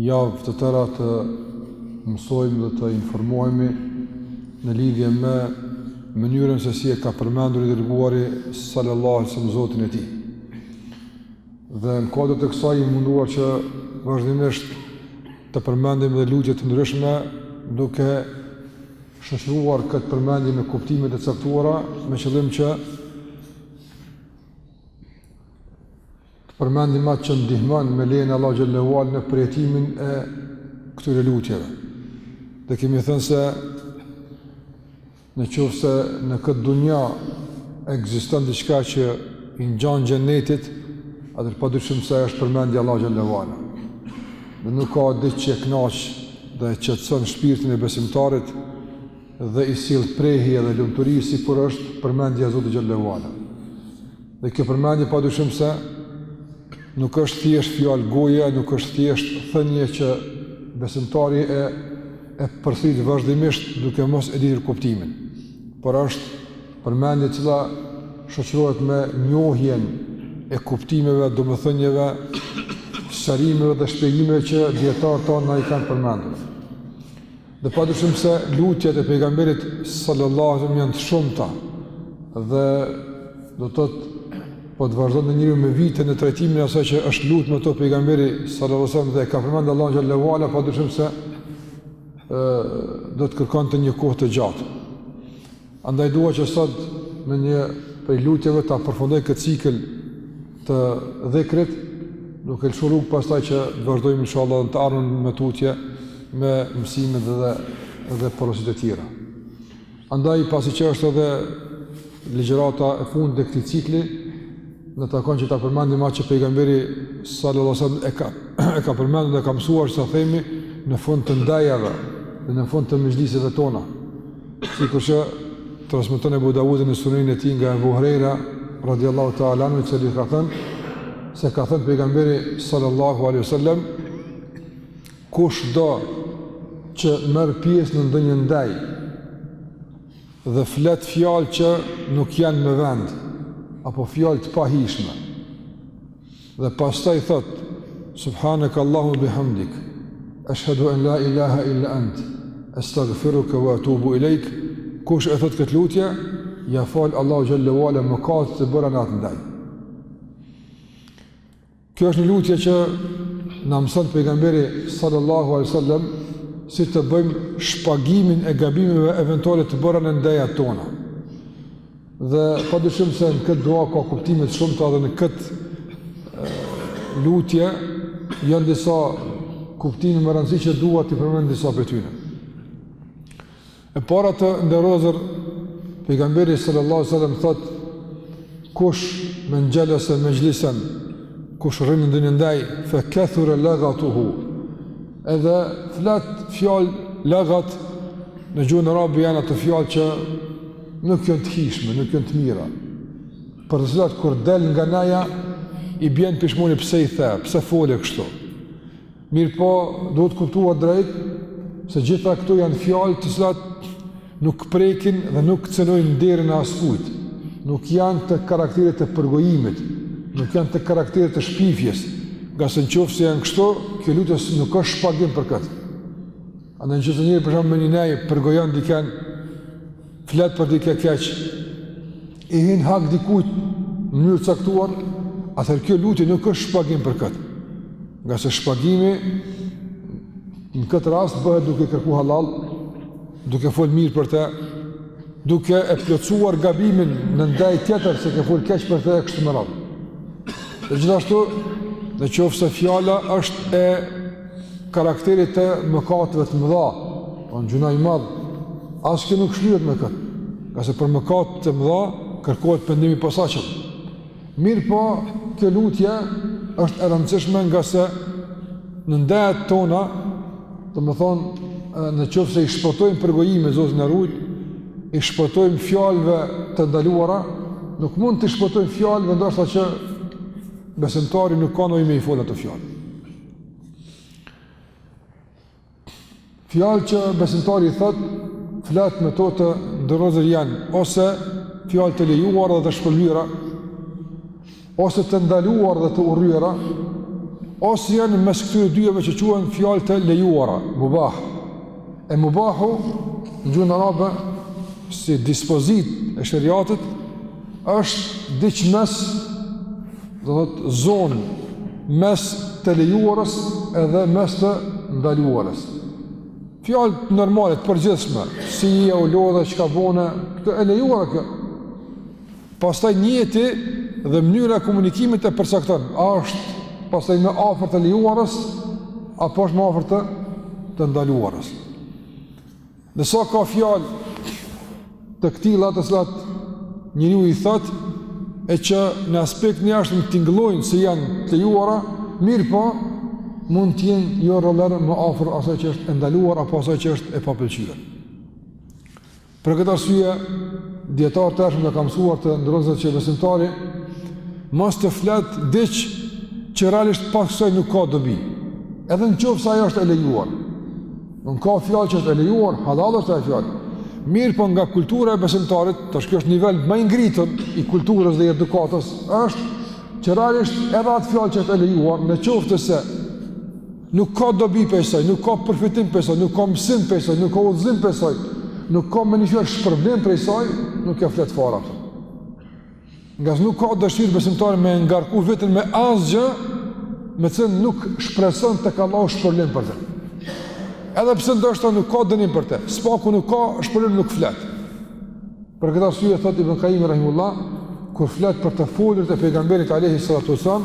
Javë të tëra të mësojmë dhe të informohemi në lidhje me mënyrën se si e ka përmendur i dërguari sallallahu alaihi wasallam Zotin e tij. Dhe në kuadër të kësaj jemi munduar që vazhdimisht të përmendim dhe lutje të ndryshme duke shoqëruar këtë përmendje me kuptimet e caktuara me qëllim që Të përmendim atë që ndihmon me lejen e Allahut xhel-le ve ala në përjetimin e këtyre lutjeve. Dhe kemi thënë se në qoftë se në këtë dunja ekziston diçka që i ngjan xhenetit, atëherë pa dyshim se është përmendja e Allahut xhel-le ve ala. Dhe nuk ka diçka që e kënaq dhe e qetëson shpirtin e besimtarit dhe i sjell prehje dhe lumturi sikur është përmendja e Zotit xhel-le ve ala. Dhe kjo përmendje padyshim se nuk është thjesht fjalë goje, nuk është thjesht thënie që besimtari e e përsërit vazhdimisht duke mos e ditur kuptimin. Por është përmendje e cila shoqërohet me njohjen e kuptimeve, domethënieve, sqarimeve dhe shpjegimeve që dijetarët tanë na i kanë përmendur. Dhe pa dyshim se lutjet e pejgamberit sallallahu alaihi janë të shumta dhe do të thotë po të vazhdonte njeriu me vite në trajtimin e asaj që është lut me to pejgamberi sallallahu alaihi wasallam dhe ka përmend Allahun xhel-le ve ala pa dyshim se ë do të kërkonte një kohë të gjatë. Andaj dua që sot me një prej lutjeve ta përfundoj këtë cikël të dhikrit, duke lëshuar rrugë pastaj që të vazhdojmë inshallah në të ardhmen më tutje me mësimet dhe dhe porositë e tjera. Andaj pasi që është edhe ligjërata e fundit e këtij cikli, na takon që ta përmendim atë që pejgamberi sallallahu alajhi wasallam e ka e ka përmendur dhe ka mësuar që ta themi në fund të ndejave dhe në fund të mexhliseve tona. Sikur që transmeton Ebu Davudi në Sunenin e tij nga Ebu Hurejra radhiyallahu ta'ala anhu se ka thënë se ka thënë pejgamberi sallallahu alaihi wasallam kushdo që merr pjesë në ndonjë ndejë dhe flet fjalë që nuk janë me vend apo fjalë të pahijshme Dhe pastaj thotë, Subhanak Allahumma bihamdik, ashhadu an la ilaha illa ant, astaghfiruka wa atubu ilaik. Kush e thotë këtë lutje, ia fal Allahu xhel-le ve ala mëkatet e bëra në atë ndejë. Kjo është një lutje që na mëson pejgamberi sallallahu alaihi wasallam si të bëjmë shpagimin e gabimeve eventuale të bëra në ndejat tona. Dhe pa dyshim se në këtë dua ka kuptime të shumta dhe në këtë lutje janë disa kuptime me rëndësi që dua t'i përmend disa prej tyne. E para të nderuar, pejgamberi sallallahu alejhi sellam thotë, kush men xhelese mexhlisen, kush rrin në një ndejë, fe kethura lagatuhu, edhe flet fjalë lagat në gjuhën arabe janë ato fjalë që Nuk janë të hijshme, nuk janë të mira. Për të cilat kur del nga neja i bjen pishmani pse i the, pse fole kështu. Mirëpo, duhet kuptuar drejt se gjitha këto janë fjalë të cilat nuk prekin dhe nuk cenojnë nderin e askujt. Nuk janë të karakterit të përgojimit, nuk janë të karakterit të shpifjes. Ngase në qoftë se janë kështu, kjo lutje nuk është shpagim për këtë. Andaj nëse një njeri për shembull në një nejë, përgojon diken, flet për dike keq, i hin në hak dikujt në mënyrë të caktuar, atëherë kjo lutje nuk është shpagim për këtë. Ngase shpagimi në këtë rast bëhet duke kërku hallall, duke folë mirë për te, duke e plotësuar gabimin në ndejë tjetër se ke fol keq për të e kështu me radhë. Dhe gjithashtu, në qoftë se fjala është e karakterit të mëkateve të mëdha, apo gjynah i madh, as kjo nuk shlyhet me këtë. Ngase për mëkate të mëdha kërkohet pendim i posaçëm. Mirëpo, kjo lutje është e rëndësishme ngase në ndejet tona, domethënë, në qoftë se i shpëtojmë përgojimit, Zoti na rujtë, i shpëtojmë fjalëve të ndaluara, nuk mund t'i shpëtojmë fjalëve ndoshta që besimtari nuk ka nevojë me i fol ato fjalë. fjalë që besimtari i thotë flet me to të nderuar janë ose fjalë të lejuara dhe të shpërblyera ose të ndaluara dhe të urryera ose janë mes këtyre dyjave që quhen fjalë të lejuara mubah e mubahu në gjuhën arabe si dispozitë e sheriatit Është diç mes, do të thotë zonë mes të lejuarës edhe mes të ndaluarës. Fjalë normale të përgjithshme, si je a u lodhe çka bone, është e lejuar kjo. Pastaj nijeti dhe mënyra e komunikimit e përcakton, a është pastaj më afër të lejuarës apo është më afër të ndaluarës. Nëse ka fjalë të këtilla të cilat njeriu i thotë, e që në aspektin e jashtëm tingëllojnë se janë të lejuara, mirëpo mund të jenë jo rrallëherë më afër asaj që është e ndaluar apo asaj që është e papëlqyer. Për këtë arsye, dijetarët e hershëm na kanë mësuar të nderuar që besimtari, mos të flet diç që realisht pas kësaj nuk ka dobi, edhe në qoftë se ajo është e lejuar. Nuk ka fjalë që është e lejuar, halal është ajo fjalë. Mirëpo nga kultura e besimtarit, tash kjo është nivel më i ngritur i kulturës dhe i edukatës, është që realisht edhe atë fjalë që është e lejuar, në qoftë se nuk ka dobi prej saj, nuk ka përfitim prej saj, nuk ka mësim prej saj, nuk ka udhëzim prej saj, nuk ka me një fjalë shpërblim prej saj, nuk e flet fare. Ngase nuk ka dëshirë besimtari me ngarku veten me asgjë, me të cilën nuk shpreson tek Allahu shpërblim për të. Edhe pse ndoshta nuk ka dënim për të, së paku nuk ka shpërblim nuk flet. Për këtë arsye thotë Ibn Kajimi rahimehullah, kur flet për të folurit e pejgamberit alayhi salatu wasallam,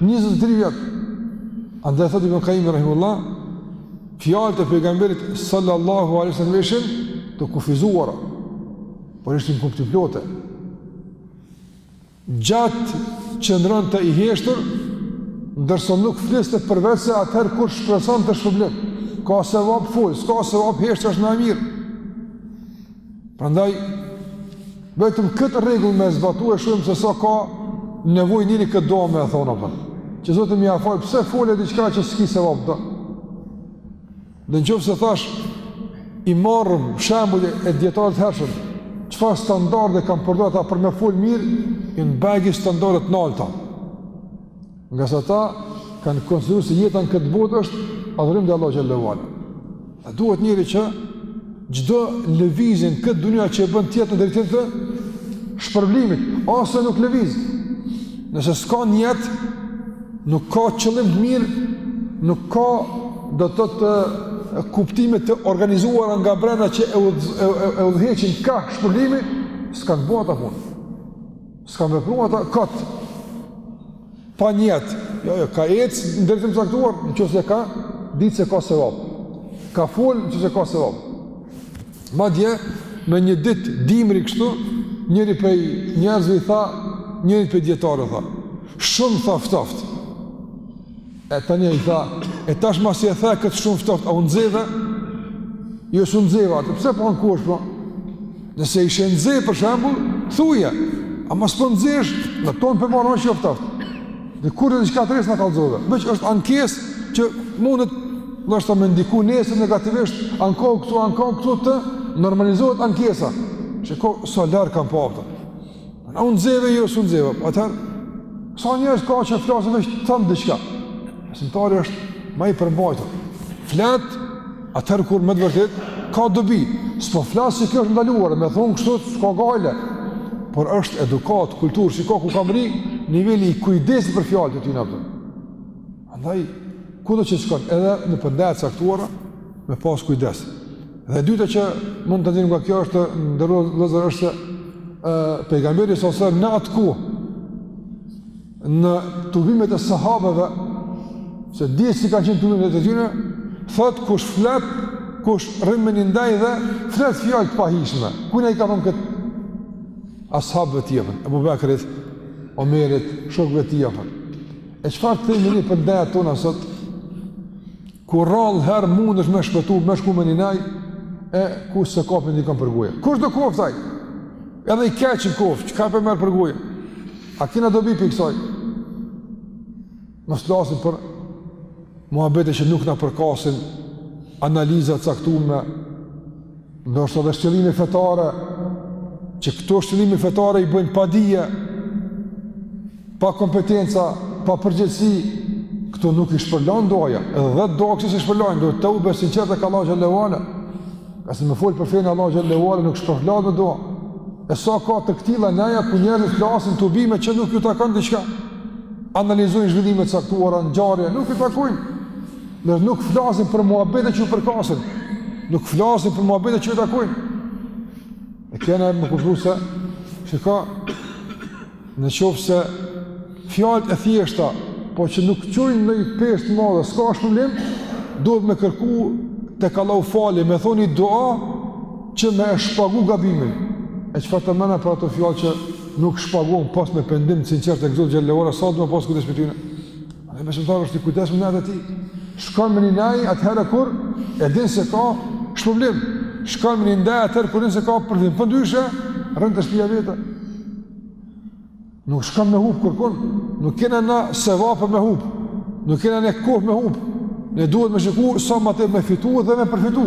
njëzet e tri vjet. Andaj thotë Ibn Kajimi rahimehullah, fjalët e pejgamberit sallallahu alaihi wasallam ishin të kufizuara, por ishin kuptimplote. Gjatë qëndronte i heshtur, ndërsa nuk fliste përveç se atëherë kur shpresonte shpërblim. Ka sevap fol, s'ka sevap hesht, është më mirë. Prandaj vetëm këtë rregull me zbatu e shohim se sa ka nevojë njeriu këtë dua me e thonë apo. Që Zoti me ia fal pse fol diçka që s'ki sevap do. Në qoftë se thash i marrim shembull edhe dijetarët e hershëm, çfarë standarde kanë përdorur ata për me fol mirë, janë bajagi standarde të nalta. Ngase ata kanë konsideruar se jeta në këtë botë është adhurim ndaj Allahut Xhele ve Ala. E duhet njeriu që çdo lëvizje në këtë dunja që e bën të jetë në drejtim të shpërblimit, ose nuk lëviz. Nëse s'ka nijet, nuk ka qëllim të mirë, nuk ka do të thotë kuptime të organizuara nga brenda që e udhëheqin kah shpërblimi, s'kanë bo ata punë. S'kanë vepru ata kot, pa nijet, jo, jo, ka ecë në drejtim të caktuar, në qoftë se ka ditë se ka sevap, ka folë në qoftë se ka sevap. Madje, në një ditë dimri kështu, njëri prej njerëzve i tha, njërit prej dijetarëve tha, shumë tha ftohtë, E tani ai tha, e tash masi e the këtë shumë ftoft, a u nxeve? Jo s'u nxeva, atë pse po ankosh po? Nëse ishe nxe për shembull, thuje. Ama s'po nxehesh, na tonë po e marrim që ftoft. Dhe kurrë diçka të re s'na kallzove. Veç është ankesë që mundet ndoshta me ndiku nesër negativisht, anko këtu, anko këtu të normalizohet ankesa. Shiko, sa so larë kam pa A u nxeve, jo s'u nxeva, atëherë, sa njerëz ka që flasin veç të thonë diçka, besimtari është ma i përmbajtur, flet, atëherë kur me të vërtetë, ka dobi, s'po flasë që kjo është e ndaluar, me thonë kështu, s'ka gajle, por është edukatë, kulturë, shiko ku ka mrri niveli i kujdesit për fjalët e tyne, pra. Andaj, kudo që të shkon, edhe nëpër ndaja të caktuara, me pas kujdes. Dhe e dyta që mund ta nxjerrim nga kjo, të nderuar vëllezër, është se uh, pejgamberi së ose në atë ku, në tubimet e sahabëve, se dihet si kanë qenë tubimet e atyne, thotë kush flet, kush rri me një ndaj dhe flet fjalë të pahijshme. Kujna ia ka thonë këtë ashabëve të vet, Ebu Bekrit, Omerit, shokëve të vet. E çfarë të themi ne për ndajat tona sot? Ku rrallë herë mundesh me shpëtu, me shku me një naj, e ku s'e kapin dikan për goje. Kushdo koftë ai. Edhe i keq në koftë, çka po e merr për goje? A kina dobi prej kësaj? Mos flasim për muhabete që nuk na përkasin, analiza të caktume, Ndoshta dhe shtjellime fetare, që këto shtjellime fetare i bëjnë pa dije, pa kompetenca, pa përgjegjësi, këto nuk i shpërlan duaja, edhe duaja kësi s'i shpërlan, do teube të sinqertë ka Allahu xhel-le ue ala, se me folë për fenë e Allahut xhel-le ue ala nuk shpërlan duaja, e sa ka të këtilla neja ku njerëzit flasin tubime që nuk ju takon diçka, analizojnë zhvillime të caktuara, ngjarje, nuk ju takojnë, Dhe nuk flasin për muhabete që ju përkasin, nuk flasin për muhabete që ju takojnë. E kena me kuptu se, shiko, në qoftë se fjalët e thjeshta, po që nuk çojnë ndonjë peshë të madhe, s'ka është problem, duhet me kërku tek Allahu falje, me thonë një dua që me e shpagu gabimin. E çfarë të themi na për ato fjalë që nuk shpaguhen pos me pendim të sinqertë te Zoti xhel-le ue ala, sa duhet me pas kujdes prej tyne? A dhe besimtari është i kujdesshëm në jetë të tij. Shkon me një naj atëherë kur e din se ka shpërblim. Shkon me një ndaj atëherë kur din se ka përfitim. Përndryshe, rrin te shpia e vet. Nuk shkon me hupë kërkun. Nuk kena na sevape me hupë. Nuk kena ne kohë me hupë. Ne duhet me shiku sa ma tepër me fitu dhe me përfitu.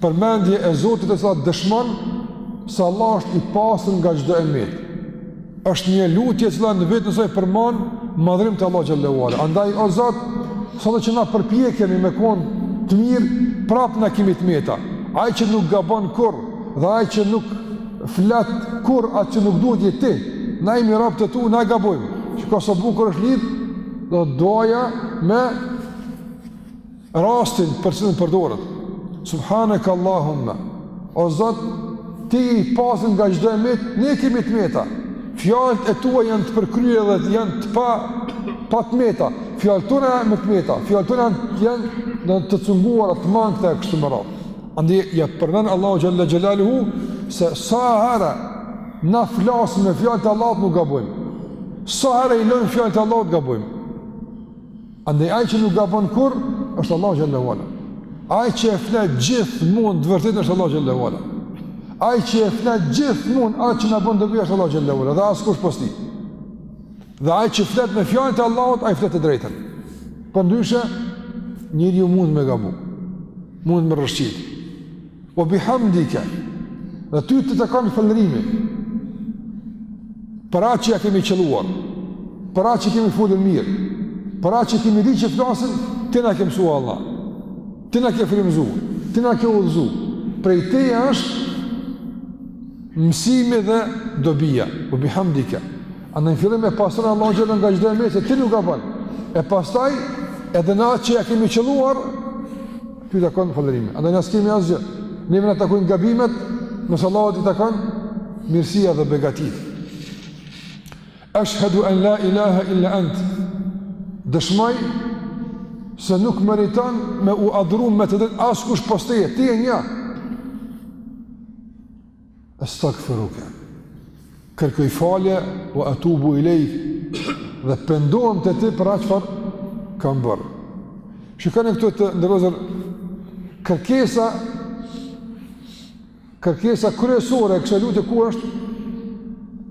Përmendje e Zotit e cila dëshmon se Allah është i pasur nga çdo e metë. Është një lutje e cila në veten e saj përmban madhërim të Allah xhelle ue ala. Andaj o Zot, sado që na përpjekemi me kon të mirë, prap na kemi të meta. Ai që nuk gabon kurrë dhe ai që nuk flet kurrë atë që nuk duhet je ti, na ja mi robt e tu, na gabojmë. Shiko sa bukur është lidh, do doja me rastin për të cilin përdoret. Subhaneke Allahumme. O Zot, ti i pastër nga çdo e metë, ne kemi të meta. Fjalët e tua janë të përkryera dhe janë të pa pa të meta. Fjalët tona janë me të meta. Fjalët tona janë janë të cunguara të mangëta e kështu me radhë. Andaj e përmend Allahu xhelle xhelaluhu se sa herë na flasim me fjalët e Allahut nuk gabojmë. Sa herë i lëmë fjalët e Allahut gabojmë. Andaj ai që nuk gabon kurrë është Allahu xhelle ue ala. Ai që e flet gjithmonë të vërtetën është Allahu xhelle ue ala. Ai që e flet gjithmonë atë që na bën dobi është Allahu xhelle ue ala, dhe askush pos tij. Dhe ai që flet me fjalët e Allahut, ai flet të drejtën. Përndryshe njeriu mund me gabu. Mund me rrëshqit. Ue bihamdike, dhe ty të takon falënderimi, për atë që ja kemi qëluar, për atë që kemi folur mirë, për atë që kemi di që flasim, ti na ke mësua Allah, ti na ke frimëzu, ti na ke udhëzu, prej teje është mësimi dhe dobia, ue bihamdike. Andaj në fillim e pastron Allahun xhelle nga çdo e metë, se ti nuk gabon, e pastaj edhe në atë që ja kemi qëlluar, Ty takon falënderimi. Andaj na s'kemi asgjë. Neve na takojnë gabimet, ndërsa Allahut i takon mirësia dhe begatitë. Eshhedu en la ilaha illa ente. Dëshmoj se nuk meriton me u adhru me të drejtë askush pos teje. Ti je një. Estagfiruke. Kërkoj falje, ue etubu ilejk, dhe pendohem te ti për atë çfarë kam bërë. Shikoni këtu të nderuar vëllezër, kërkesa, kërkesa kryesore e kësaj lutje ku është,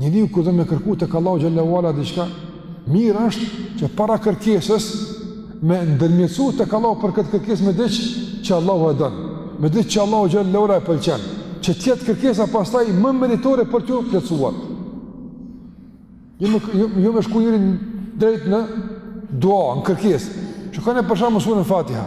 Njeriu kur do me kërku tek Allahu xhelle ue ala diçka, mirë është që para kërkesës me ndërmjetësu tek Allahu për këtë kërkesë me diç që Allahu e don, me diç që Allahu xhelle ue ala e pëlqen, që të jetë kërkesa pastaj më meritore për t'ju plotësuar. Jo me jo, jo me shku njeri drejt në dua, në kërkesë. Shikoni për shembull në suren Fatiha.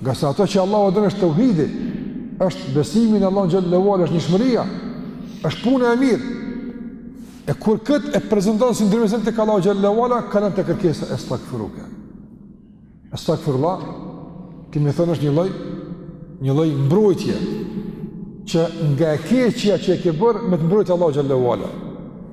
Ngase ato që Allahu e don është tauhidi, është besimi në Allahun xhele ue ala, është njëshmëria, është puna e mirë. E kur kët e prezanton si ndërmjetësim tek Allahu xhele ue ala, kalon te kërkesa estagfiruke. Estagfirullah, kemi thonë është një lloj një lloj mbrojtje që nga e keqja që e ke bërë me të mbrojtë Allahu xhele ue ala.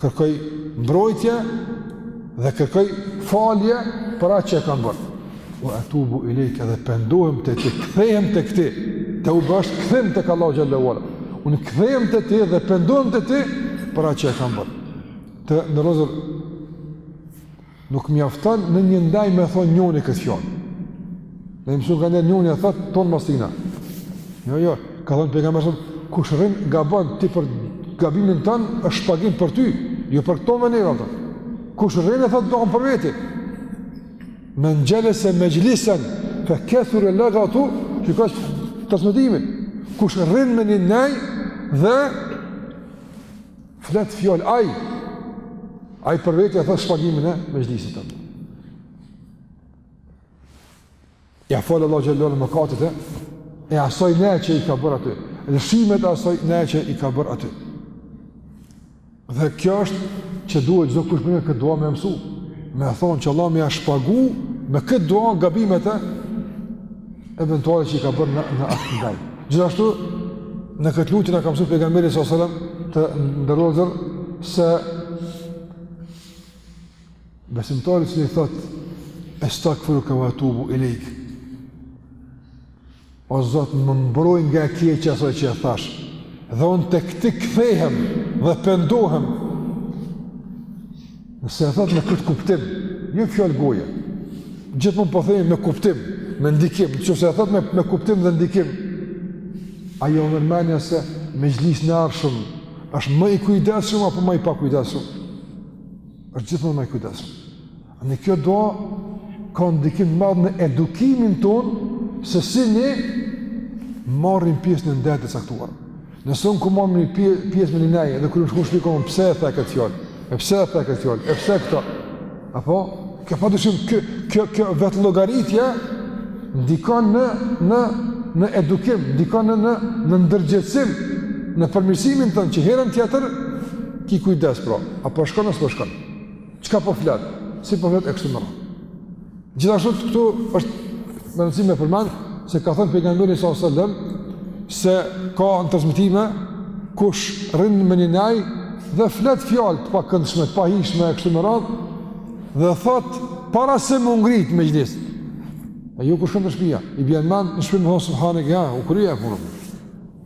Kërkoj mbrojtje dhe kërkoj falje për atë që e kam bërë. Ue etubu ilejke dhe pendohem te ti, kthehem tek ti. Teube asht kthim tek Allahu xhele ue ala. Un kthehem te ti dhe pendohem te ti për atë që e kam bërë. Të nderuar vëllezër Nuk mjafton në një ndejë me thonë njoni këtë fjalë. Ne jemi mësu nganjëherë njoni e thotë tonë mas tina. Jo, jo, ka thonë pejgamberi s.a.s., kush rrin e gabon, ti për gabimin tënd, është shpagim për ty, jo për tonë menjëherë, atëherë. Kush rrin e thotë duanë për veti. Men xhelese mexhlisen, fe kethure legatuhu, që ka që transmetimi. Kush rrin në një ndejë dhe Flet fjalë ai. Ai për veti e thot shpagimin e mexhlisit atë. Ia fal Allahu xhele ue ala mëkatet e, e asoj neje që i ka bërë aty, lëshimet e asoj neje që i ka bërë aty. Dhe kjo është që duhet çdokush me marrë këtë dua me mësu, me thonë që Allah me ia shpagu me këtë dua gabimet e, eventuale që i ka bërë në, në atë ndejë. Gjithashtu, në këtë lutje na ka mësu pejgamberi s.a.s. të nderuar vëllezër se besimtari i cili thot estagfiruke ue etubu ilejk o Zot më mbroj nga e keqja e asoj që e thash dhe unë tek ti kthehem dhe pendohem Nëse e thotë me këtë kuptim, jo fjalë goje, gjithmonë po themi me kuptim, me ndikim, qoftë se e thotë me, me kuptim dhe ndikim, a jua merr mendja se mexhlisin e ardhshëm, është ma i kujdesshëm apo ma i pakujdesshëm? është gjithmonë ma i kujdesshëm. Andaj kjo dua, ka ndikim të madh në edukimin tonë, se si ne marrim pjesë në ndejat e caktuara. Nëse unë kur marr pjesë në një nejë, edhe kur shkoj n'shpi kujtoj, pse e the këtë fjalë, e pse e the këtë fjalë, e pse këto, apo, kjo pa dyshim, kjo, kjo, kjo vetëllogaritja, ndikon në, në, në edukim, ndikon në, në, në ndërgjegjësim, në përmirësimin tonë, që herën tjetër, ki kujdes, pra, a po shkon, a s'po shkon, çka po flet, si po flet, e kështu me radhë. Gjithashtu këtu është me rëndësi me përmend se ka thënë pejgamberi salallahu selem se ka në transmetime kush rrin me ni nejë dhe flet fjalë të pakëndshme, të pahijshme e kështu me radhë dhe thotë para se m'u ngrit mexhlis. E jo kur shkon te shpija, i bjen mend në shpi me thon subhaneke, u kry ajo punë.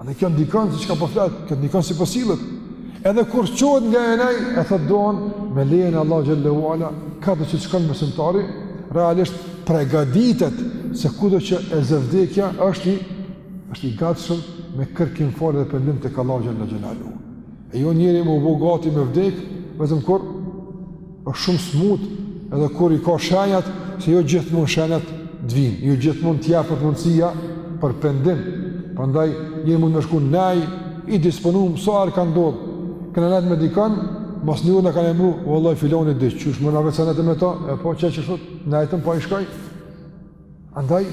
Andaj kjo ndikon se çka po flet, kjo ndikon si po sillet. Edhe kur çohet nga neja, e thotë duan me lejen e Allahut xhele ue ala, kado që shkon besimtari, realisht pregaditet se kudo që e zë vdekja është i është i gatshëm me kërkim falje dhe pendim tek Allahu xhele ue ala. E jo njeri me u bo gati me vdek, vetëm kur është shumë smut edhe kur i ka shenjat se jo gjithmon shenjat të vinë, jo gjithmon të jepet mundësia për pendim, prandaj njeri mundet me shku nejë, i disponum, sa herë ka ndodh, kena nejt me dikon, mas ni ore na kanë mbrri, vallahi filoni diq, qysh more na veç sa nejtëm me to, e po qe qe sot, nejtëm pa po i shkoj, Andaj,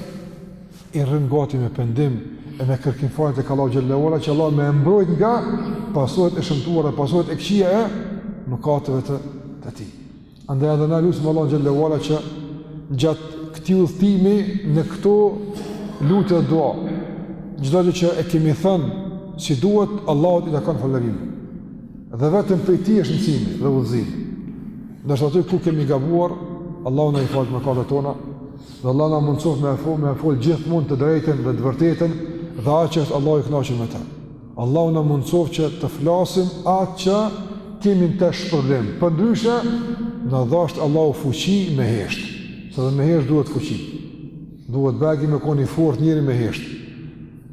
rrin gati me pendim e me kërkim falje tek Allahu xhele ue ala që Allahu me e mbrojt nga pasojat e shëmtuara, pasojat e këqija e mëkateve të tij. Andaj edhe na lusim Allahun xhele ue ala që gjatë këtij udhëtimi në këto lutje dhe dua, çdo gjë që e kemi thënë si duhet, Allahut i takon falënderimi. Dhe vetëm prej tij është mësimi dhe udhëzimi. Ndërsa aty ku kemi gabuar, Allahu na i faltë mëkatet tona, dhe Allahu na mundësoftë me e folë, me e folë gjithmon të drejtën dhe të vërtetën, dhe atë që është Allahu i knaqun me të. Allahu na mundësoftë që të flasim atë që kemi në të shpërblim. Përndryshe, na dhashtë Allahu fuqi me heshtë, se edhe me heshtë duhet fuqi. Duhet bajagi me kon i fort njeri me heshtë.